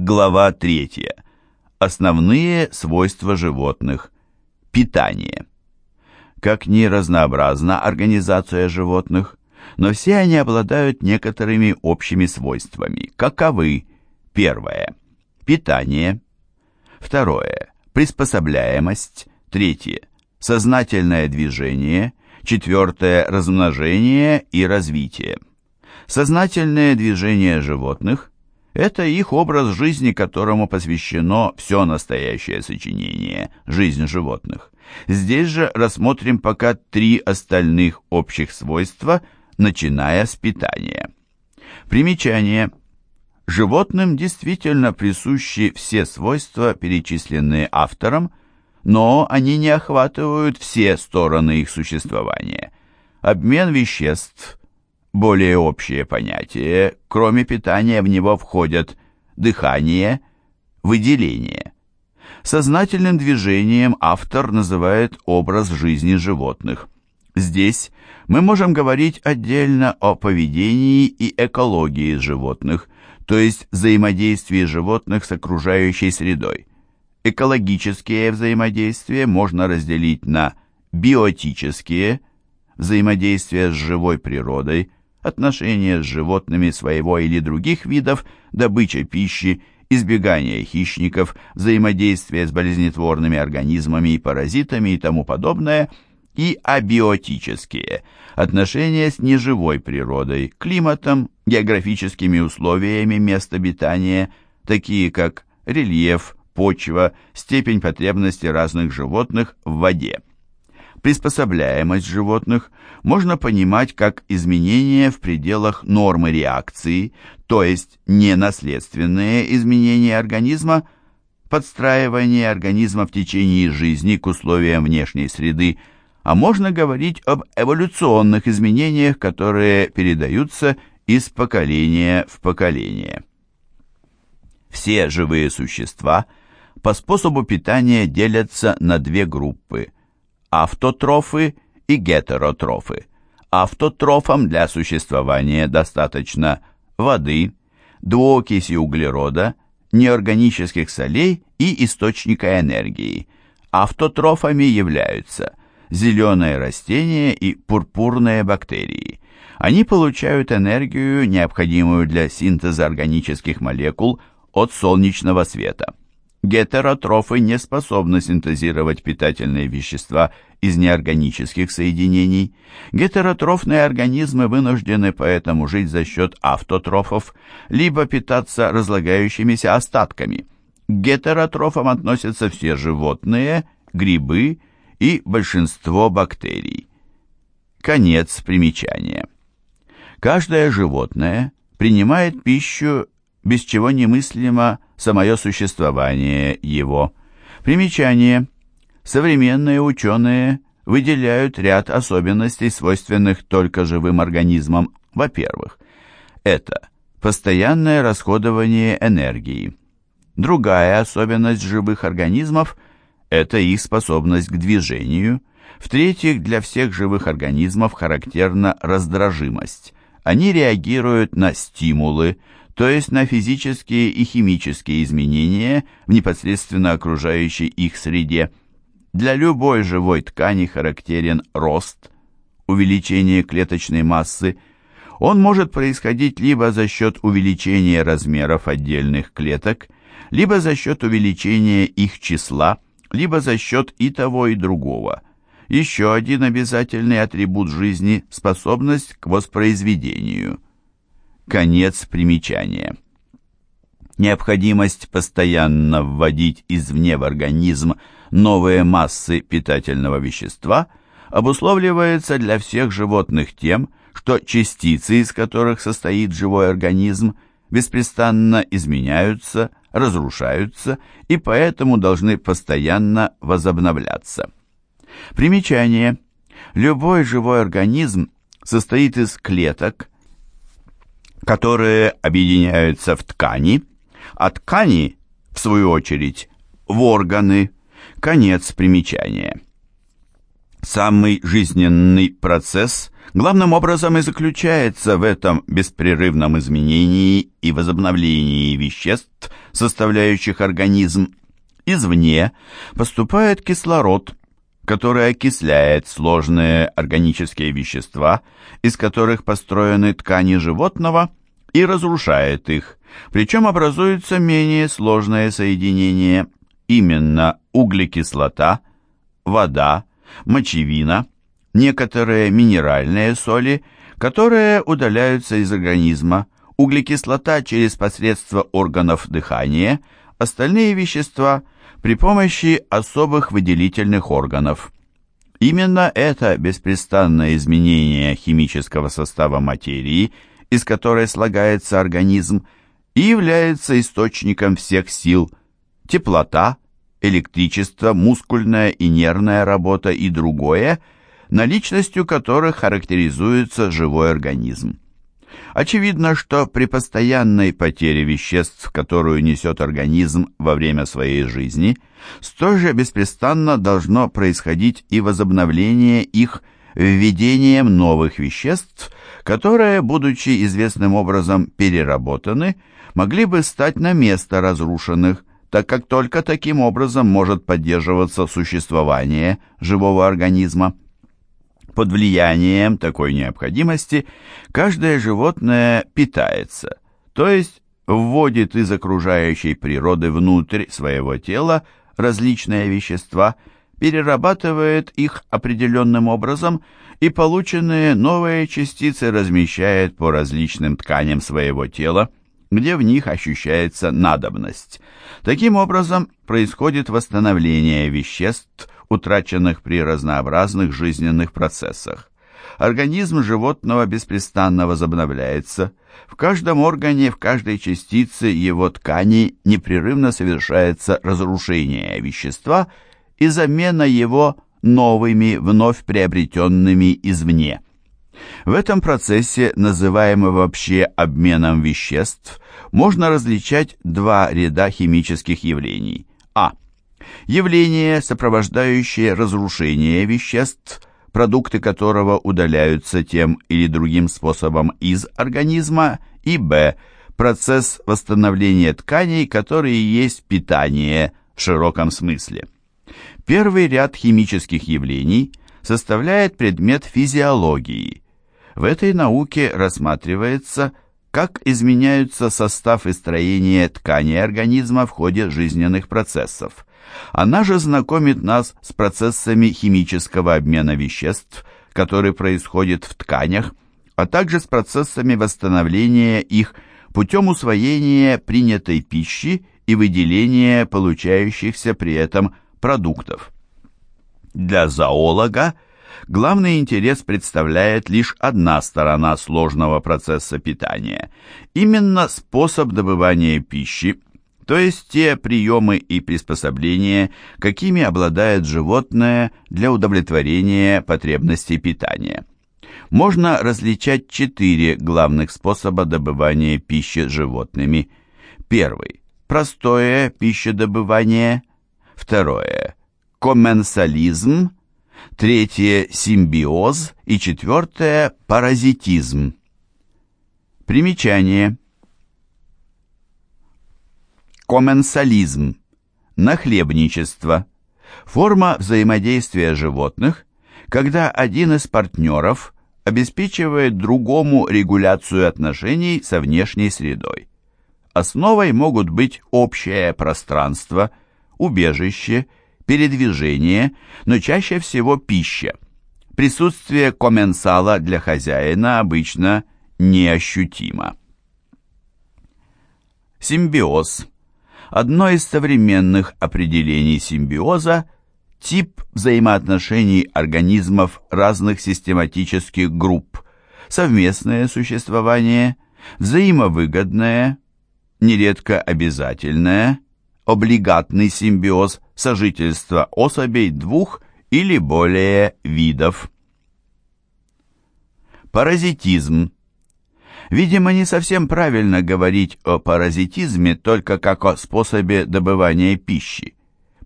Глава 3. Основные свойства животных. Питание. Как ни разнообразна организация животных, но все они обладают некоторыми общими свойствами. Каковы? Первое. Питание. Второе. Приспособляемость. Третье. Сознательное движение. Четвертое. Размножение и развитие. Сознательное движение животных – это их образ жизни, которому посвящено все настоящее сочинение «Жизнь животных». Здесь же рассмотрим пока три остальных общих свойства, начиная с питания. Примечание. Животным действительно присущи все свойства, перечисленные автором, но они не охватывают все стороны их существования. Обмен веществ, более общее понятие, кроме питания в него входят дыхание, выделение. Сознательным движением автор называет образ жизни животных. Здесь мы можем говорить отдельно о поведении и экологии животных, то есть взаимодействии животных с окружающей средой. Экологические взаимодействия можно разделить на биотические, взаимодействия с живой природой, отношения с животными своего или других видов, добыча пищи, избегание хищников, взаимодействие с болезнетворными организмами и паразитами и тому подобное, и абиотические отношения с неживой природой, климатом, географическими условиями мест обитания, такие как рельеф, почва, степень потребности разных животных в воде. Приспособляемость животных можно понимать как изменения в пределах нормы реакции, то есть не наследственные изменения организма, подстраивание организма в течение жизни к условиям внешней среды, а можно говорить об эволюционных изменениях, которые передаются из поколения в поколение. Все живые существа по способу питания делятся на две группы – автотрофы и гетеротрофы. Автотрофам для существования достаточно воды, двуокиси углерода, неорганических солей и источника энергии. Автотрофами являются зеленые растения и пурпурные бактерии. Они получают энергию, необходимую для синтеза органических молекул, от солнечного света. Гетеротрофы не способны синтезировать питательные вещества из неорганических соединений. Гетеротрофные организмы вынуждены поэтому жить за счет автотрофов, либо питаться разлагающимися остатками. К гетеротрофам относятся все животные, грибы и большинство бактерий. Конец примечания. Каждое животное принимает пищу, без чего немыслимо самое существование его. Примечание. Современные ученые выделяют ряд особенностей, свойственных только живым организмам. Во-первых, это постоянное расходование энергии. Другая особенность живых организмов – это их способность к движению. В-третьих, для всех живых организмов характерна раздражимость. Они реагируют на стимулы, то есть на физические и химические изменения в непосредственно окружающей их среде. Для любой живой ткани характерен рост, увеличение клеточной массы. Он может происходить либо за счет увеличения размеров отдельных клеток, либо за счет увеличения их числа, либо за счет и того, и другого. Еще один обязательный атрибут жизни – способность к воспроизведению – Конец примечания. Необходимость постоянно вводить извне в организм новые массы питательного вещества обусловливается для всех животных тем, что частицы, из которых состоит живой организм, беспрестанно изменяются, разрушаются и поэтому должны постоянно возобновляться. Примечание. Любой живой организм состоит из клеток, которые объединяются в ткани, а ткани, в свою очередь, в органы. Конец примечания. Самый жизненный процесс главным образом и заключается в этом беспрерывном изменении и возобновлении веществ, составляющих организм, извне поступает кислород, который окисляет сложные органические вещества, из которых построены ткани животного, и разрушает их, причем образуются менее сложные соединения, именно углекислота, вода, мочевина, некоторые минеральные соли, которые удаляются из организма, углекислота через посредство органов дыхания, остальные вещества при помощи особых выделительных органов. Именно это беспрестанное изменение химического состава материи, из которой слагается организм, и является источником всех сил, теплота, электричество, мускульная и нервная работа и другое, наличностью которых характеризуется живой организм. Очевидно, что при постоянной потере веществ, которую несет организм во время своей жизни, столь же беспрестанно должно происходить и возобновление их введением новых веществ, которые, будучи известным образом переработаны, могли бы стать на место разрушенных, так как только таким образом может поддерживаться существование живого организма. Под влиянием такой необходимости каждое животное питается, то есть вводит из окружающей природы внутрь своего тела различные вещества, перерабатывает их определенным образом и полученные новые частицы размещает по различным тканям своего тела, где в них ощущается надобность. Таким образом, происходит восстановление веществ, утраченных при разнообразных жизненных процессах. Организм животного беспрестанно возобновляется. В каждом органе, в каждой частице его ткани непрерывно совершается разрушение вещества и замена его новыми, вновь приобретенными извне. В этом процессе, называемом вообще обменом веществ, можно различать два ряда химических явлений. А. Явление, сопровождающее разрушение веществ, продукты которого удаляются тем или другим способом из организма, и Б. Процесс восстановления тканей, который есть питание в широком смысле. Первый ряд химических явлений составляет предмет физиологии – в этой науке рассматривается, как изменяются состав и строение тканей организма в ходе жизненных процессов. Она же знакомит нас с процессами химического обмена веществ, который происходит в тканях, а также с процессами восстановления их путем усвоения принятой пищи и выделения получающихся при этом продуктов. Для зоолога – главный интерес представляет лишь одна сторона сложного процесса питания, именно способ добывания пищи, то есть те приемы и приспособления, какими обладает животное для удовлетворения потребностей питания. Можно различать четыре главных способа добывания пищи животными. Первый – простое пищедобывание. Второе – комменсализм – третье – симбиоз и четвертое – паразитизм. Примечание. Комменсализм. Нахлебничество. Форма взаимодействия животных, когда один из партнеров обеспечивает другому регуляцию отношений со внешней средой. Основой могут быть общее пространство, убежище передвижение, но чаще всего пища. Присутствие комменсала для хозяина обычно неощутимо. Симбиоз. Одно из современных определений симбиоза – тип взаимоотношений организмов разных систематических групп, совместное существование, взаимовыгодное, нередко обязательное, облигатный симбиоз сожительства особей двух или более видов. Паразитизм. Видимо, не совсем правильно говорить о паразитизме только как о способе добывания пищи.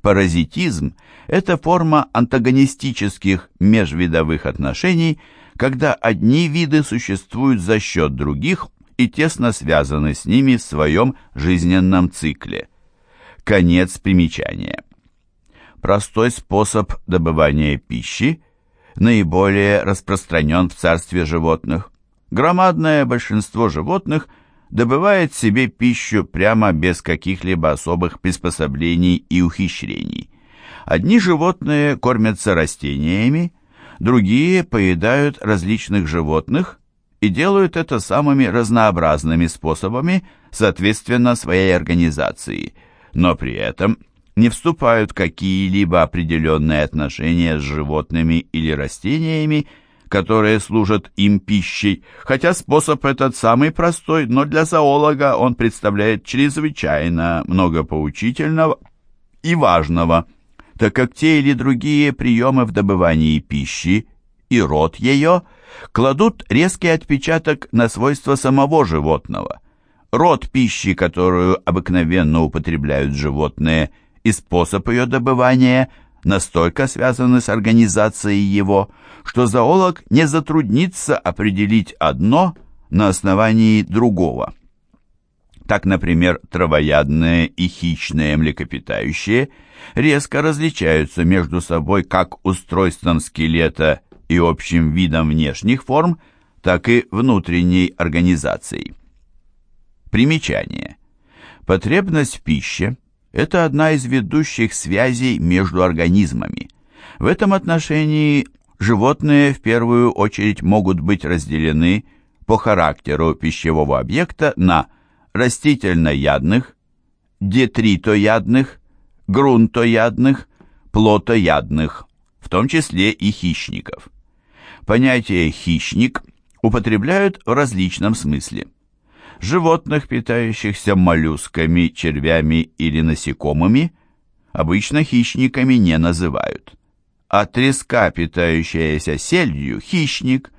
Паразитизм – это форма антагонистических межвидовых отношений, когда одни виды существуют за счет других и тесно связаны с ними в своем жизненном цикле. Конец примечания. Простой способ добывания пищи наиболее распространен в царстве животных. Громадное большинство животных добывает себе пищу прямо без каких-либо особых приспособлений и ухищрений. Одни животные кормятся растениями, другие поедают различных животных и делают это самыми разнообразными способами, соответственно своей организации, но при этом не вступают в какие-либо определенные отношения с животными или растениями, которые служат им пищей, хотя способ этот самый простой, но для зоолога он представляет чрезвычайно много поучительного и важного, так как те или другие приемы в добывании пищи и род ее кладут резкий отпечаток на свойства самого животного. Род пищи, которую обыкновенно употребляют животные, и способ ее добывания настолько связаны с организацией его, что зоолог не затруднится определить одно на основании другого. Так, например, травоядные и хищные млекопитающие резко различаются между собой как устройством скелета и общим видом внешних форм, так и внутренней организацией. Примечание. Потребность в пище – это одна из ведущих связей между организмами. В этом отношении животные в первую очередь могут быть разделены по характеру пищевого объекта на растительноядных, детритоядных, грунтоядных, плотоядных, в том числе и хищников. Понятие «хищник» употребляют в различном смысле. Животных, питающихся моллюсками, червями или насекомыми, обычно хищниками не называют а треска, питающаяся сельдью, хищник,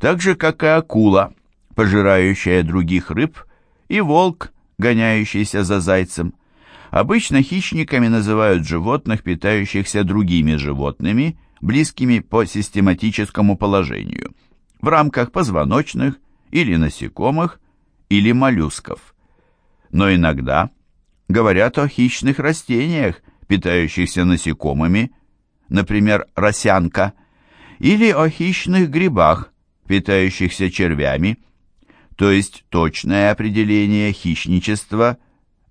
так же, как и акула, пожирающая других рыб, и волк, гоняющийся за зайцем. Обычно хищниками называют животных, питающихся другими животными, близкими по систематическому положению, в рамках позвоночных или насекомых, или моллюсков. Но иногда говорят о хищных растениях, питающихся насекомыми, например, росянка, или о хищных грибах, питающихся червями, то есть точное определение хищничества,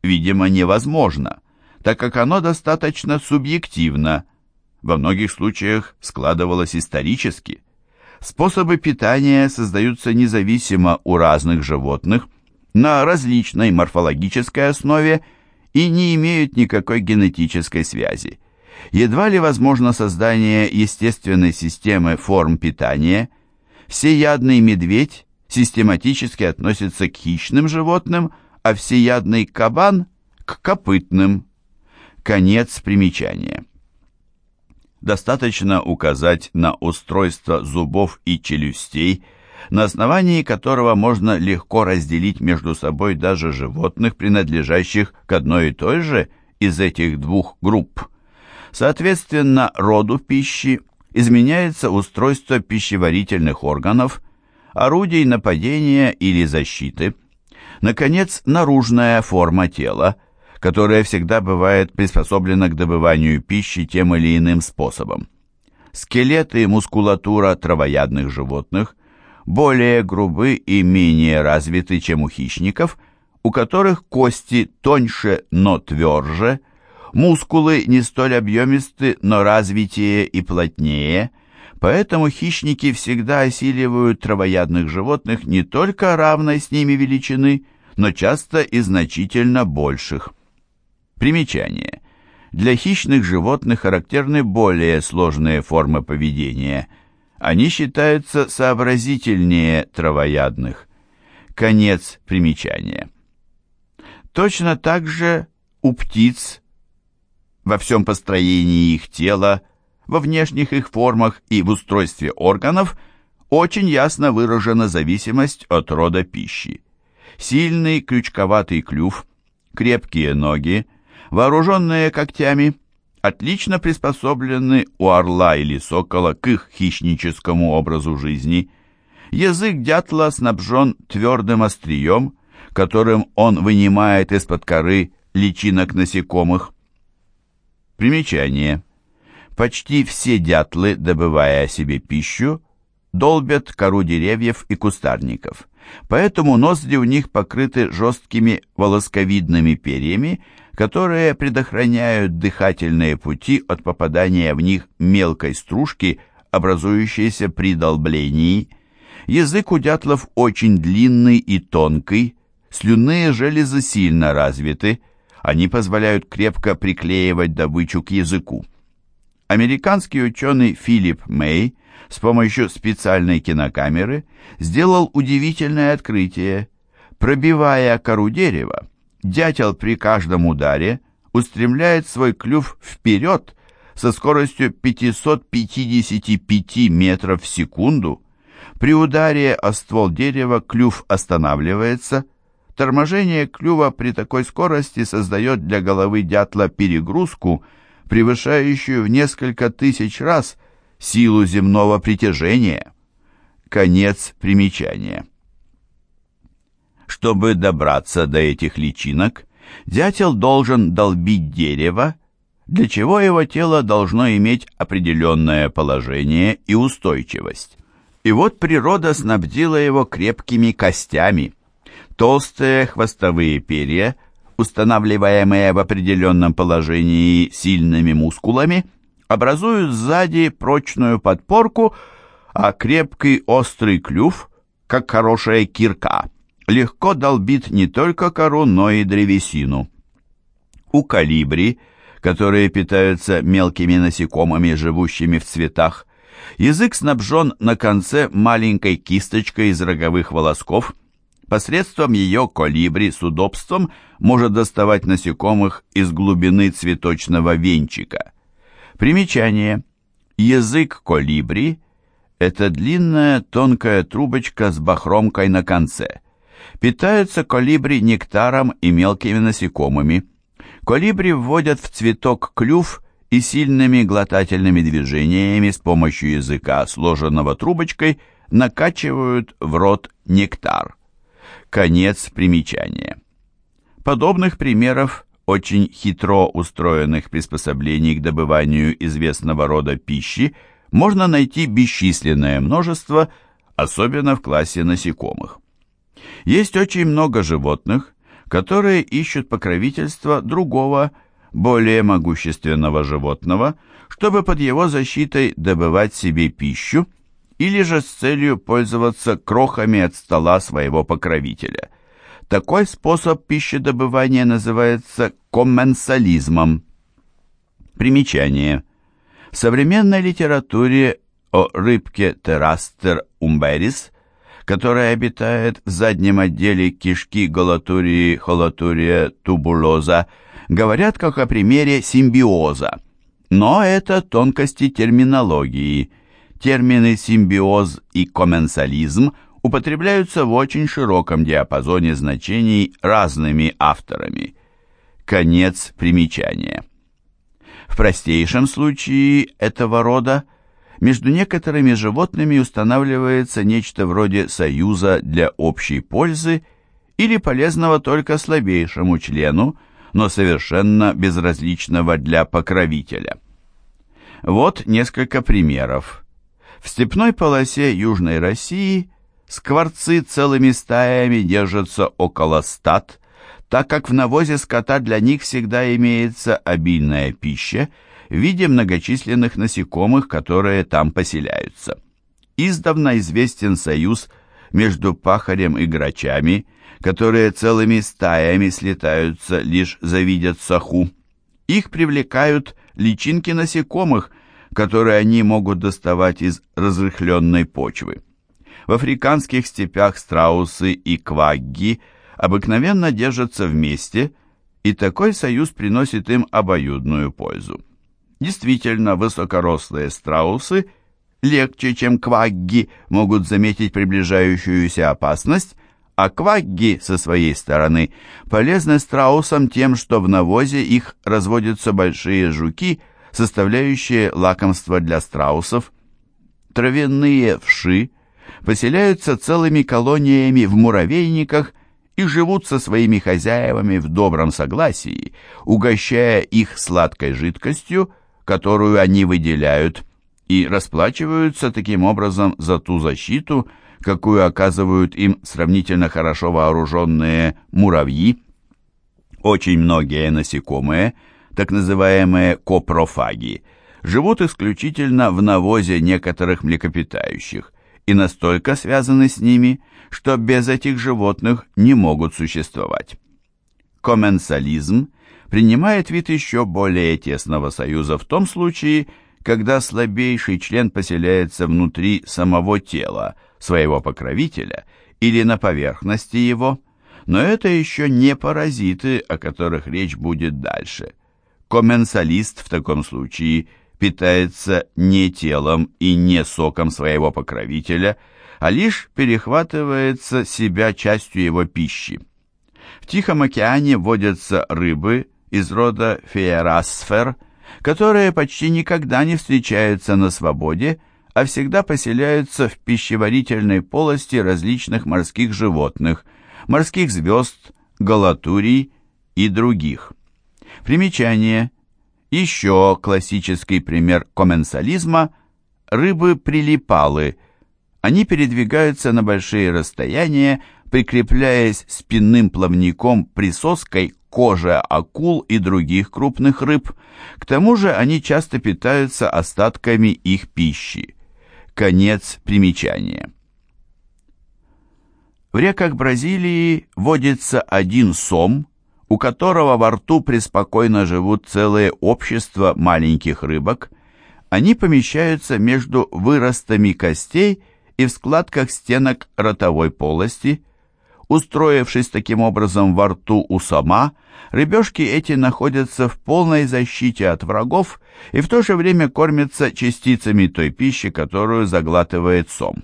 видимо, невозможно, так как оно достаточно субъективно, во многих случаях складывалось исторически. Способы питания создаются независимо у разных животных, на различной морфологической основе и не имеют никакой генетической связи едва ли возможно создание естественной системы форм питания. Всеядный медведь систематически относится к хищным животным, а всеядный кабан – к копытным. Конец примечания. Достаточно указать на устройство зубов и челюстей, на основании которого можно легко разделить между собой даже животных, принадлежащих к одной и той же из этих двух групп. Соответственно, роду пищи изменяется устройство пищеварительных органов, орудий нападения или защиты, наконец, наружная форма тела, которая всегда бывает приспособлена к добыванию пищи тем или иным способом. Скелеты и мускулатура травоядных животных более грубы и менее развиты, чем у хищников, у которых кости тоньше, но тверже – Мускулы не столь объемисты, но развитие и плотнее, поэтому хищники всегда осиливают травоядных животных не только равной с ними величины, но часто и значительно больших. Примечание. Для хищных животных характерны более сложные формы поведения. Они считаются сообразительнее травоядных. Конец примечания. Точно так же у птиц во всем построении их тела, во внешних их формах и в устройстве органов очень ясно выражена зависимость от рода пищи. Сильный крючковатый клюв, крепкие ноги, вооруженные когтями, отлично приспособлены у орла или сокола к их хищническому образу жизни. Язык дятла снабжен твердым острием, которым он вынимает из-под коры личинок насекомых. Примечание. Почти все дятлы, добывая себе пищу, долбят кору деревьев и кустарников. Поэтому ноздри у них покрыты жесткими волосковидными перьями, которые предохраняют дыхательные пути от попадания в них мелкой стружки, образующейся при долблении. Язык у дятлов очень длинный и тонкий, слюнные железы сильно развиты, они позволяют крепко приклеивать добычу к языку. Американский ученый Филипп Мэй с помощью специальной кинокамеры сделал удивительное открытие. Пробивая кору дерева, дятел при каждом ударе устремляет свой клюв вперед со скоростью 555 метров в секунду. При ударе о ствол дерева клюв останавливается. Торможение клюва при такой скорости создает для головы дятла перегрузку, превышающую в несколько тысяч раз силу земного притяжения. Конец примечания. Чтобы добраться до этих личинок, дятел должен долбить дерево, для чего его тело должно иметь определенное положение и устойчивость. И вот природа снабдила его крепкими костями. Толстые хвостовые перья, устанавливаемые в определенном положении сильными мускулами – образуют сзади прочную подпорку, а крепкий острый клюв, как хорошая кирка, легко долбит не только кору, но и древесину. У калибри, которые питаются мелкими насекомыми, живущими в цветах, язык снабжен на конце маленькой кисточкой из роговых волосков. Посредством ее колибри с удобством может доставать насекомых из глубины цветочного венчика. Примечание. Язык колибри – это длинная тонкая трубочка с бахромкой на конце. Питаются колибри нектаром и мелкими насекомыми. Колибри вводят в цветок клюв и сильными глотательными движениями с помощью языка, сложенного трубочкой, накачивают в рот нектар. Конец примечания. Подобных примеров очень хитро устроенных приспособлений к добыванию известного рода пищи можно найти бесчисленное множество, особенно в классе насекомых. Есть очень много животных, которые ищут покровительство другого, более могущественного животного, чтобы под его защитой добывать себе пищу или же с целью пользоваться крохами от стола своего покровителя – такой способ пищедобывания называется комменсализмом. Примечание. В современной литературе о рыбке Терастер умберис, которая обитает в заднем отделе кишки голотурии холотурия тубулоза, говорят как о примере симбиоза. Но это тонкости терминологии. Термины симбиоз и комменсализм – употребляются в очень широком диапазоне значений разными авторами. Конец примечания. В простейшем случае этого рода между некоторыми животными устанавливается нечто вроде союза для общей пользы или полезного только слабейшему члену, но совершенно безразличного для покровителя. Вот несколько примеров. В степной полосе Южной России – Скворцы целыми стаями держатся около стад, так как в навозе скота для них всегда имеется обильная пища в виде многочисленных насекомых, которые там поселяются. Издавна известен союз между пахарем и грачами, которые целыми стаями слетаются, лишь завидят саху. Их привлекают личинки насекомых, которые они могут доставать из разрыхленной почвы. В африканских степях страусы и квагги обыкновенно держатся вместе, и такой союз приносит им обоюдную пользу. Действительно, высокорослые страусы легче, чем квагги, могут заметить приближающуюся опасность, а квагги, со своей стороны, полезны страусам тем, что в навозе их разводятся большие жуки, составляющие лакомство для страусов. Травяные вши – поселяются целыми колониями в муравейниках и живут со своими хозяевами в добром согласии, угощая их сладкой жидкостью, которую они выделяют, и расплачиваются таким образом за ту защиту, какую оказывают им сравнительно хорошо вооруженные муравьи. Очень многие насекомые, так называемые копрофаги, живут исключительно в навозе некоторых млекопитающих и настолько связаны с ними, что без этих животных не могут существовать. Комменсализм принимает вид еще более тесного союза в том случае, когда слабейший член поселяется внутри самого тела своего покровителя или на поверхности его, но это еще не паразиты, о которых речь будет дальше. Комменсалист в таком случае питается не телом и не соком своего покровителя, а лишь перехватывается себя частью его пищи. В Тихом океане водятся рыбы из рода феерасфер – которые почти никогда не встречаются на свободе, а всегда поселяются в пищеварительной полости различных морских животных, морских звезд, галатурий и других. Примечание. Еще классический пример комменсализма – рыбы-прилипалы. Они передвигаются на большие расстояния, прикрепляясь спинным плавником присоской коже акул и других крупных рыб. К тому же они часто питаются остатками их пищи. Конец примечания. В реках Бразилии водится один сом, у которого во рту преспокойно живут целые общества маленьких рыбок. Они помещаются между выростами костей и в складках стенок ротовой полости – Устроившись таким образом во рту у сома, рыбешки эти находятся в полной защите от врагов и в то же время кормятся частицами той пищи, которую заглатывает сом.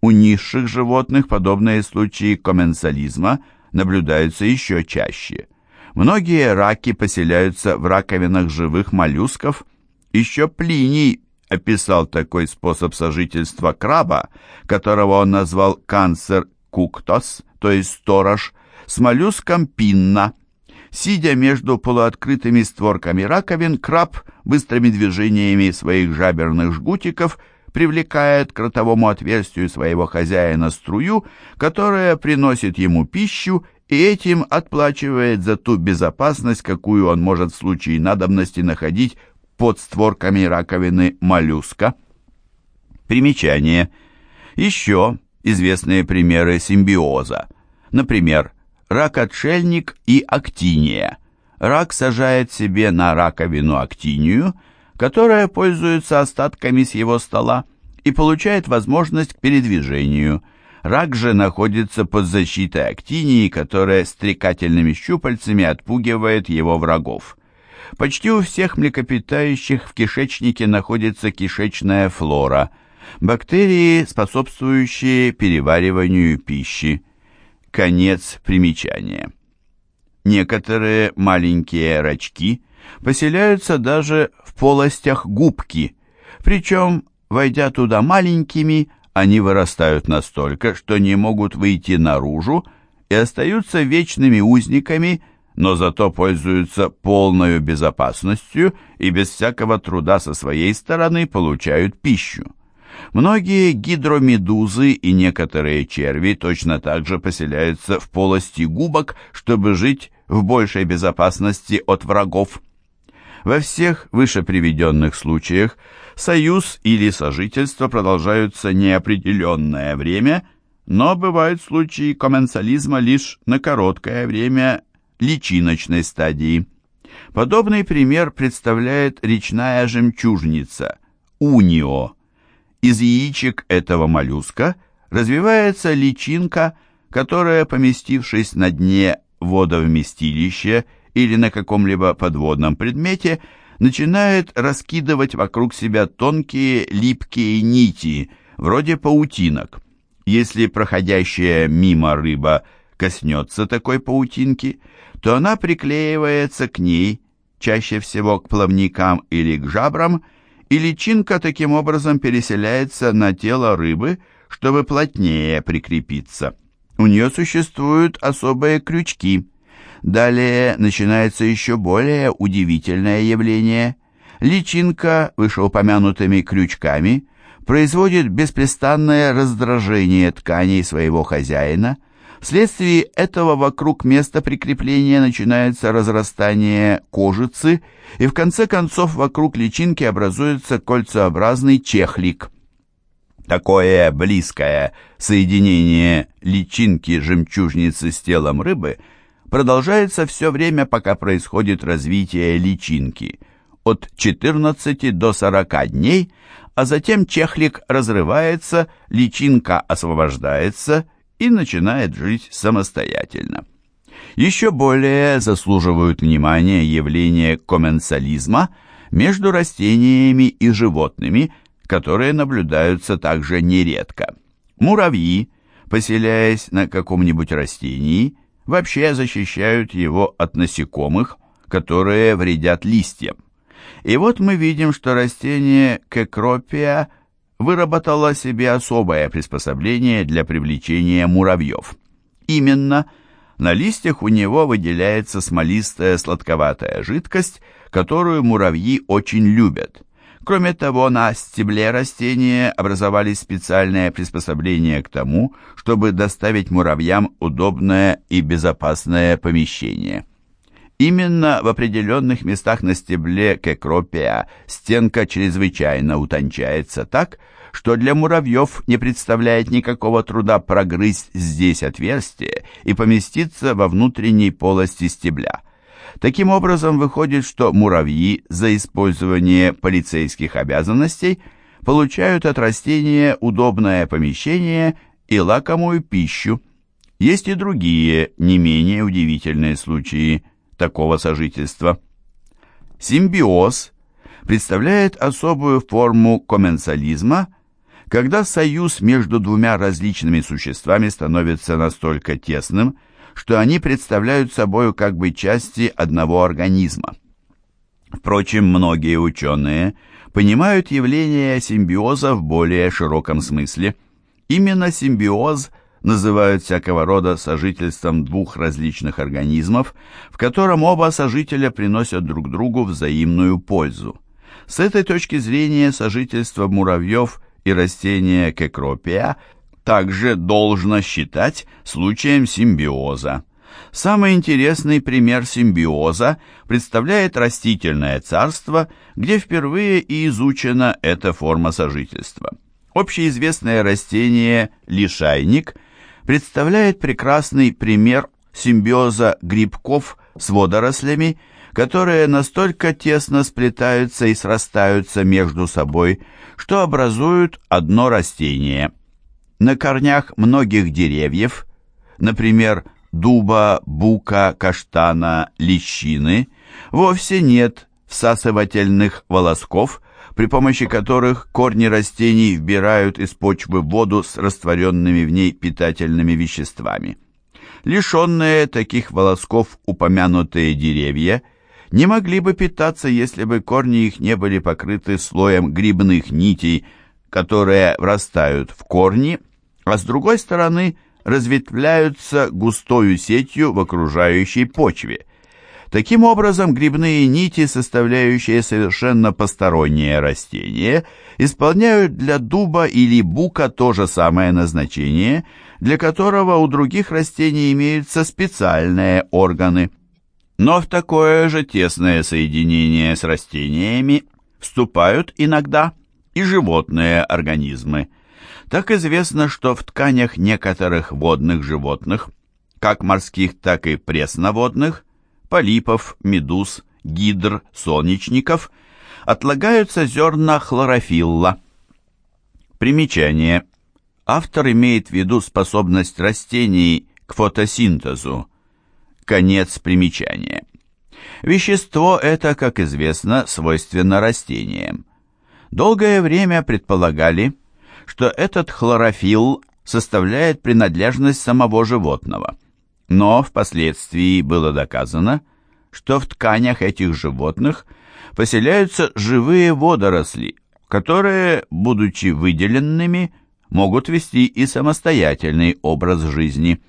У низших животных подобные случаи комменсализма наблюдаются еще чаще. Многие раки поселяются в раковинах живых моллюсков. Еще Плиний описал такой способ сожительства краба, которого он назвал канцер куктос, то есть сторож, с моллюском пинна. Сидя между полуоткрытыми створками раковин, краб быстрыми движениями своих жаберных жгутиков привлекает к ротовому отверстию своего хозяина струю, которая приносит ему пищу и этим отплачивает за ту безопасность, какую он может в случае надобности находить под створками раковины моллюска. Примечание. Еще известные примеры симбиоза. Например, рак-отшельник и актиния. Рак сажает себе на раковину актинию, которая пользуется остатками с его стола и получает возможность к передвижению. Рак же находится под защитой актинии, которая стрекательными щупальцами отпугивает его врагов. Почти у всех млекопитающих в кишечнике находится кишечная флора – Бактерии, способствующие перевариванию пищи. Конец примечания. Некоторые маленькие рачки поселяются даже в полостях губки, причем, войдя туда маленькими, они вырастают настолько, что не могут выйти наружу и остаются вечными узниками, но зато пользуются полной безопасностью и без всякого труда со своей стороны получают пищу. Многие гидромедузы и некоторые черви точно так же поселяются в полости губок, чтобы жить в большей безопасности от врагов. Во всех выше приведенных случаях союз или сожительство продолжаются неопределенное время, но бывают случаи комменсализма лишь на короткое время личиночной стадии. Подобный пример представляет речная жемчужница – унио – из яичек этого моллюска развивается личинка, которая, поместившись на дне водовместилища или на каком-либо подводном предмете, начинает раскидывать вокруг себя тонкие липкие нити, вроде паутинок. Если проходящая мимо рыба коснется такой паутинки, то она приклеивается к ней, чаще всего к плавникам или к жабрам, и личинка таким образом переселяется на тело рыбы, чтобы плотнее прикрепиться. У нее существуют особые крючки. Далее начинается еще более удивительное явление. Личинка, вышеупомянутыми крючками, производит беспрестанное раздражение тканей своего хозяина. Вследствие этого вокруг места прикрепления начинается разрастание кожицы, и в конце концов вокруг личинки образуется кольцеобразный чехлик. Такое близкое соединение личинки жемчужницы с телом рыбы продолжается все время, пока происходит развитие личинки, от 14 до 40 дней, а затем чехлик разрывается, личинка освобождается и начинает жить самостоятельно. Еще более заслуживают внимания явления комменсализма между растениями и животными – которые наблюдаются также нередко. Муравьи, поселяясь на каком-нибудь растении, вообще защищают его от насекомых, которые вредят листьям. И вот мы видим, что растение кекропия выработало себе особое приспособление для привлечения муравьев. Именно на листьях у него выделяется смолистая сладковатая жидкость, которую муравьи очень любят – Кроме того, на стебле растения образовались специальные приспособления к тому, чтобы доставить муравьям удобное и безопасное помещение. Именно в определенных местах на стебле кекропия стенка чрезвычайно утончается так, что для муравьев не представляет никакого труда прогрызть здесь отверстие и поместиться во внутренней полости стебля – Таким образом, выходит, что муравьи за использование полицейских обязанностей получают от растения удобное помещение и лакомую пищу. Есть и другие, не менее удивительные случаи такого сожительства. Симбиоз представляет особую форму комменсализма, когда союз между двумя различными существами становится настолько тесным, что они представляют собой как бы части одного организма. Впрочем, многие ученые понимают явление симбиоза в более широком смысле. Именно симбиоз называют всякого рода сожительством двух различных организмов, в котором оба сожителя приносят друг другу взаимную пользу. С этой точки зрения сожительство муравьев и растения кекропия также должно считать случаем симбиоза. Самый интересный пример симбиоза представляет растительное царство, где впервые и изучена эта форма сожительства. Общеизвестное растение лишайник представляет прекрасный пример симбиоза грибков с водорослями, которые настолько тесно сплетаются и срастаются между собой, что образуют одно растение – на корнях многих деревьев, например, дуба, бука, каштана, лещины, вовсе нет всасывательных волосков, при помощи которых корни растений вбирают из почвы воду с растворенными в ней питательными веществами. Лишенные таких волосков упомянутые деревья не могли бы питаться, если бы корни их не были покрыты слоем грибных нитей, которые врастают в корни а с другой стороны разветвляются густою сетью в окружающей почве. Таким образом, грибные нити, составляющие совершенно постороннее растение, исполняют для дуба или бука то же самое назначение, для которого у других растений имеются специальные органы. Но в такое же тесное соединение с растениями вступают иногда и животные организмы – так известно, что в тканях некоторых водных животных, как морских, так и пресноводных, полипов, медуз, гидр, солнечников, отлагаются зерна хлорофилла. Примечание. Автор имеет в виду способность растений к фотосинтезу. Конец примечания. Вещество это, как известно, свойственно растениям. Долгое время предполагали, что этот хлорофилл составляет принадлежность самого животного. Но впоследствии было доказано, что в тканях этих животных поселяются живые водоросли, которые, будучи выделенными, могут вести и самостоятельный образ жизни.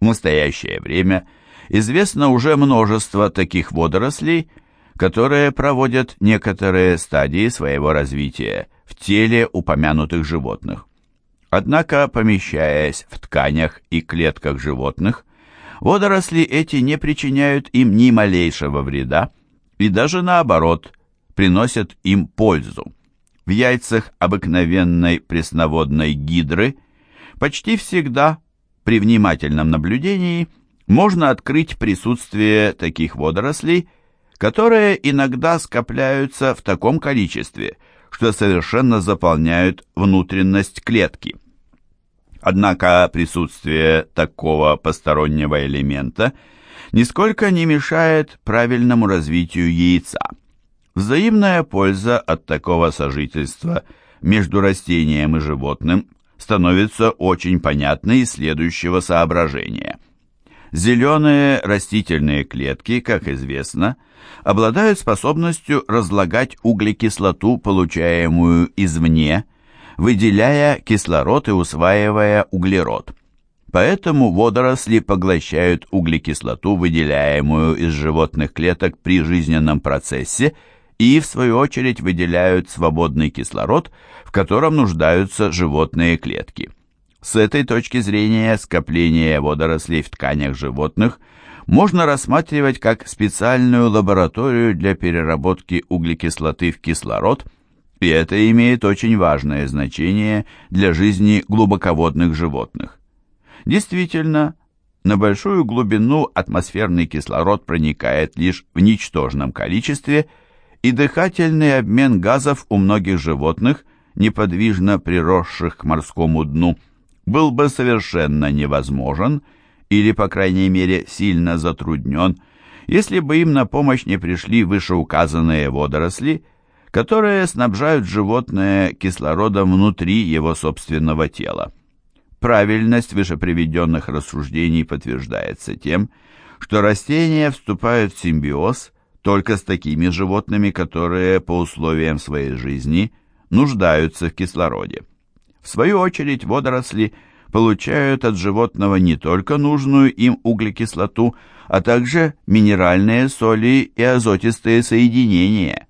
В настоящее время известно уже множество таких водорослей, которые проводят некоторые стадии своего развития в теле упомянутых животных. Однако, помещаясь в тканях и клетках животных, водоросли эти не причиняют им ни малейшего вреда и даже наоборот приносят им пользу. В яйцах обыкновенной пресноводной гидры почти всегда при внимательном наблюдении можно открыть присутствие таких водорослей, которые иногда скопляются в таком количестве – что совершенно заполняют внутренность клетки. Однако присутствие такого постороннего элемента нисколько не мешает правильному развитию яйца. Взаимная польза от такого сожительства между растением и животным становится очень понятной из следующего соображения. Зеленые растительные клетки, как известно, обладают способностью разлагать углекислоту, получаемую извне, выделяя кислород и усваивая углерод. Поэтому водоросли поглощают углекислоту, выделяемую из животных клеток при жизненном процессе, и, в свою очередь, выделяют свободный кислород, в котором нуждаются животные клетки. С этой точки зрения скопление водорослей в тканях животных можно рассматривать как специальную лабораторию для переработки углекислоты в кислород, и это имеет очень важное значение для жизни глубоководных животных. Действительно, на большую глубину атмосферный кислород проникает лишь в ничтожном количестве, и дыхательный обмен газов у многих животных, неподвижно приросших к морскому дну, был бы совершенно невозможен – или, по крайней мере, сильно затруднен, если бы им на помощь не пришли вышеуказанные водоросли, которые снабжают животное кислородом внутри его собственного тела. Правильность вышеприведенных рассуждений подтверждается тем, что растения вступают в симбиоз только с такими животными, которые по условиям своей жизни нуждаются в кислороде. В свою очередь водоросли – получают от животного не только нужную им углекислоту, а также минеральные соли и азотистые соединения.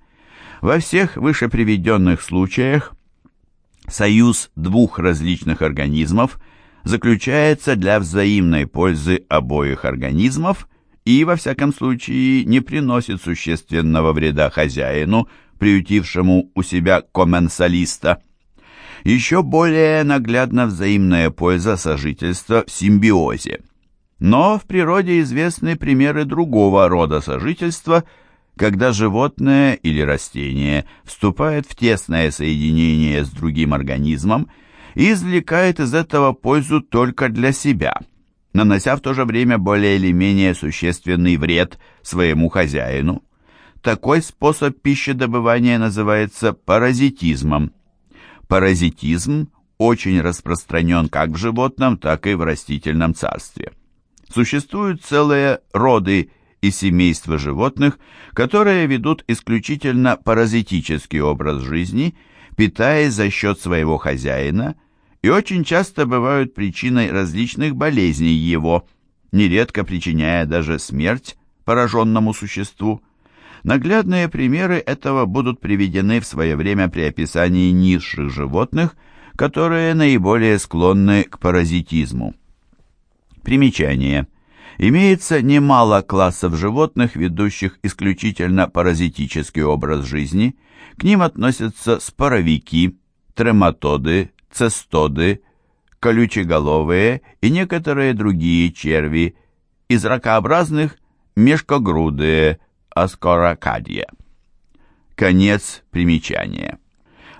Во всех выше приведенных случаях союз двух различных организмов заключается для взаимной пользы обоих организмов и, во всяком случае, не приносит существенного вреда хозяину, приютившему у себя комменсалиста. Еще более наглядна взаимная польза сожительства в симбиозе. Но в природе известны примеры другого рода сожительства, когда животное или растение вступает в тесное соединение с другим организмом и извлекает из этого пользу только для себя, нанося в то же время более или менее существенный вред своему хозяину. Такой способ пищедобывания называется паразитизмом. Паразитизм очень распространен как в животном, так и в растительном царстве. Существуют целые роды и семейства животных, которые ведут исключительно паразитический образ жизни, питаясь за счет своего хозяина, и очень часто бывают причиной различных болезней его, нередко причиняя даже смерть пораженному существу. Наглядные примеры этого будут приведены в свое время при описании низших животных, которые наиболее склонны к паразитизму. Примечание. Имеется немало классов животных, ведущих исключительно паразитический образ жизни. К ним относятся споровики, трематоды, цестоды, колючеголовые и некоторые другие черви, из ракообразных – мешкогрудые, Аскоракадья. Конец примечания.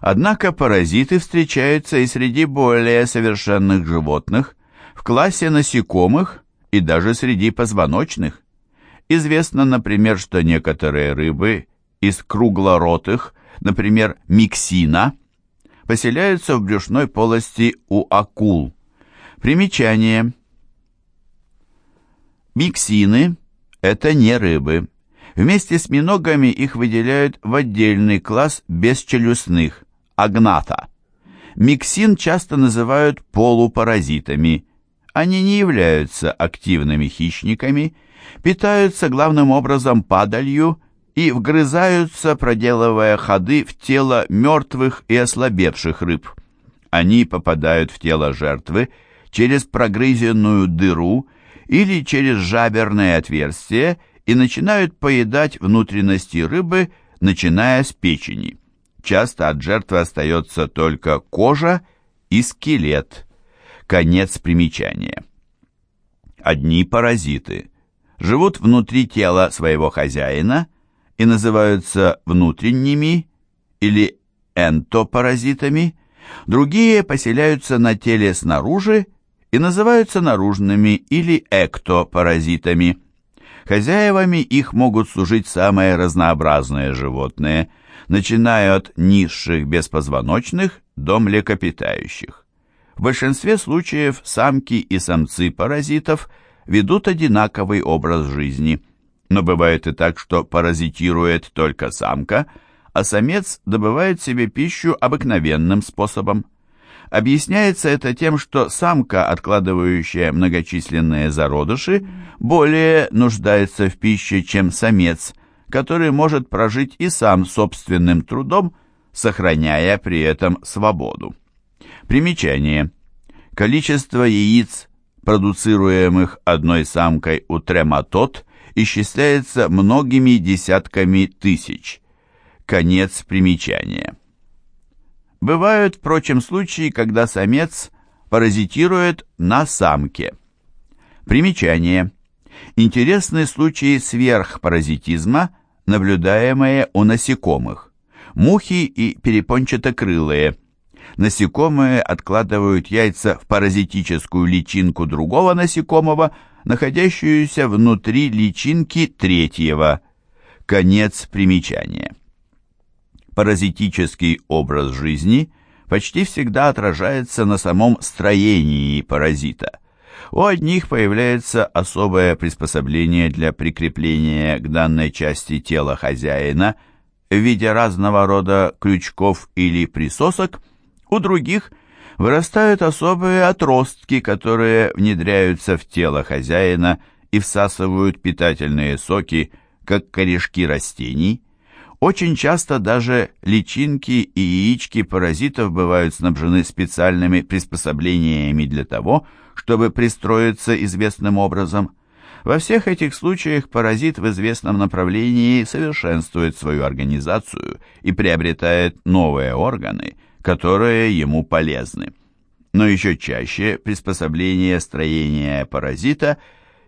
Однако паразиты встречаются и среди более совершенных животных, в классе насекомых и даже среди позвоночных. Известно, например, что некоторые рыбы из круглоротых, например, миксина, поселяются в брюшной полости у акул. Примечание. Миксины – это не рыбы. Вместе с миногами их выделяют в отдельный класс бесчелюстных – агната. Миксин часто называют полупаразитами. Они не являются активными хищниками, питаются главным образом падалью и вгрызаются, проделывая ходы в тело мертвых и ослабевших рыб. Они попадают в тело жертвы через прогрызенную дыру или через жаберное отверстие и начинают поедать внутренности рыбы, начиная с печени. Часто от жертвы остается только кожа и скелет. Конец примечания. Одни паразиты живут внутри тела своего хозяина и называются внутренними или энтопаразитами, другие поселяются на теле снаружи и называются наружными или эктопаразитами. Хозяевами их могут служить самые разнообразные животные, начиная от низших беспозвоночных до млекопитающих. В большинстве случаев самки и самцы паразитов ведут одинаковый образ жизни, но бывает и так, что паразитирует только самка, а самец добывает себе пищу обыкновенным способом. Объясняется это тем, что самка, откладывающая многочисленные зародыши, более нуждается в пище, чем самец, который может прожить и сам собственным трудом, сохраняя при этом свободу. Примечание. Количество яиц, продуцируемых одной самкой у трематод, исчисляется многими десятками тысяч. Конец примечания. Бывают, впрочем, случаи, когда самец паразитирует на самке. Примечание. Интересны случаи сверхпаразитизма, наблюдаемые у насекомых. Мухи и перепончатокрылые. Насекомые откладывают яйца в паразитическую личинку другого насекомого, находящуюся внутри личинки третьего. Конец примечания. Паразитический образ жизни почти всегда отражается на самом строении паразита. У одних появляется особое приспособление для прикрепления к данной части тела хозяина в виде разного рода крючков или присосок, у других вырастают особые отростки, которые внедряются в тело хозяина и всасывают питательные соки, как корешки растений, очень часто даже личинки и яички паразитов бывают снабжены специальными приспособлениями для того, чтобы пристроиться известным образом. Во всех этих случаях паразит в известном направлении совершенствует свою организацию и приобретает новые органы, которые ему полезны. Но еще чаще приспособление строения паразита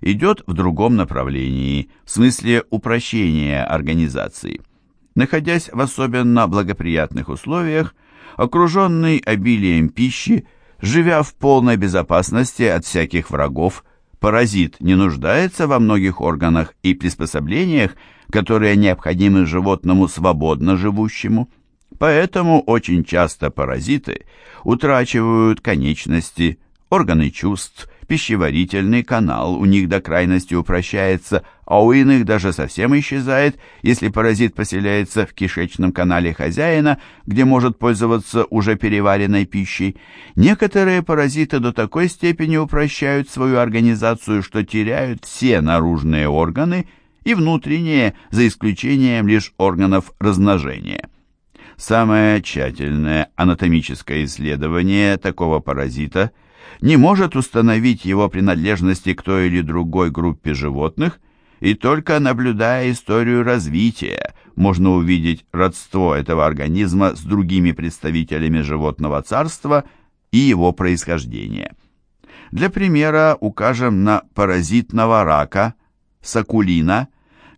идет в другом направлении, в смысле упрощения организации – находясь в особенно благоприятных условиях, окруженный обилием пищи, живя в полной безопасности от всяких врагов, паразит не нуждается во многих органах и приспособлениях, которые необходимы животному свободно живущему. Поэтому очень часто паразиты утрачивают конечности, органы чувств, пищеварительный канал у них до крайности упрощается, а у иных даже совсем исчезает, если паразит поселяется в кишечном канале хозяина, где может пользоваться уже переваренной пищей. Некоторые паразиты до такой степени упрощают свою организацию, что теряют все наружные органы и внутренние, за исключением лишь органов размножения. Самое тщательное анатомическое исследование такого паразита – не может установить его принадлежности к той или другой группе животных, и только наблюдая историю развития можно увидеть родство этого организма с другими представителями животного царства и его происхождение. Для примера укажем на паразитного рака, сакулина,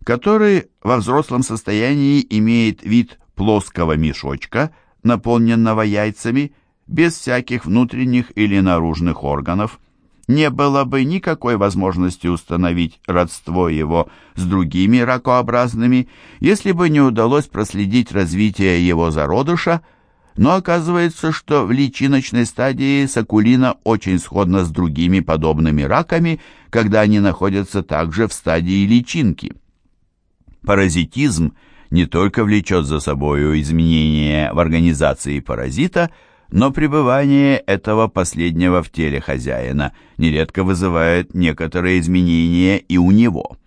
который во взрослом состоянии имеет вид плоского мешочка, наполненного яйцами, без всяких внутренних или наружных органов, не было бы никакой возможности установить родство его с другими ракообразными, если бы не удалось проследить развитие его зародыша, но оказывается, что в личиночной стадии сакулина очень сходна с другими подобными раками, когда они находятся также в стадии личинки. Паразитизм не только влечет за собою изменения в организации паразита, но пребывание этого последнего в теле хозяина нередко вызывает некоторые изменения и у него.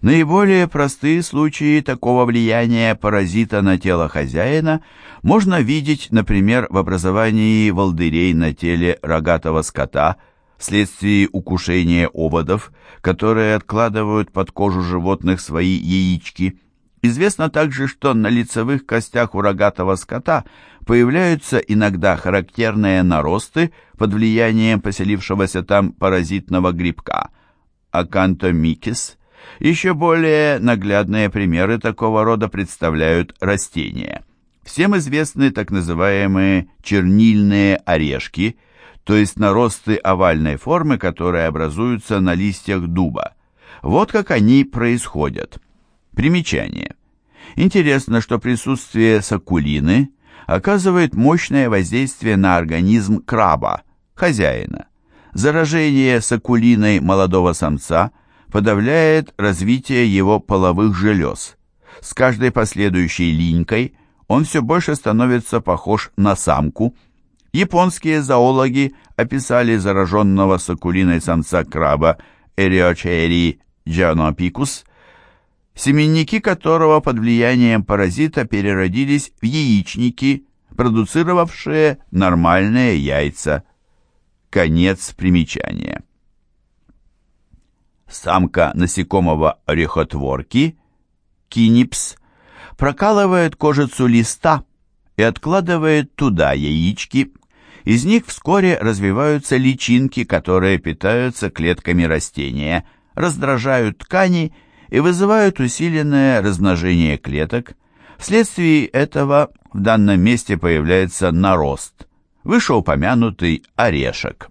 Наиболее простые случаи такого влияния паразита на тело хозяина можно видеть, например, в образовании волдырей на теле рогатого скота вследствие укушения оводов, которые откладывают под кожу животных свои яички. Известно также, что на лицевых костях у рогатого скота появляются иногда характерные наросты под влиянием поселившегося там паразитного грибка – акантомикис – еще более наглядные примеры такого рода представляют растения. Всем известны так называемые чернильные орешки, то есть наросты овальной формы, которые образуются на листьях дуба. Вот как они происходят. Примечание. Интересно, что присутствие сакулины оказывает мощное воздействие на организм краба, хозяина. Заражение сакулиной молодого самца – подавляет развитие его половых желез. С каждой последующей линькой он все больше становится похож на самку. Японские зоологи описали зараженного сакулиной самца краба Эриочери джанопикус, семенники которого под влиянием паразита переродились в яичники, продуцировавшие нормальные яйца. Конец примечания самка насекомого орехотворки, кинипс, прокалывает кожицу листа и откладывает туда яички. Из них вскоре развиваются личинки, которые питаются клетками растения, раздражают ткани и вызывают усиленное размножение клеток. Вследствие этого в данном месте появляется нарост, вышеупомянутый орешек.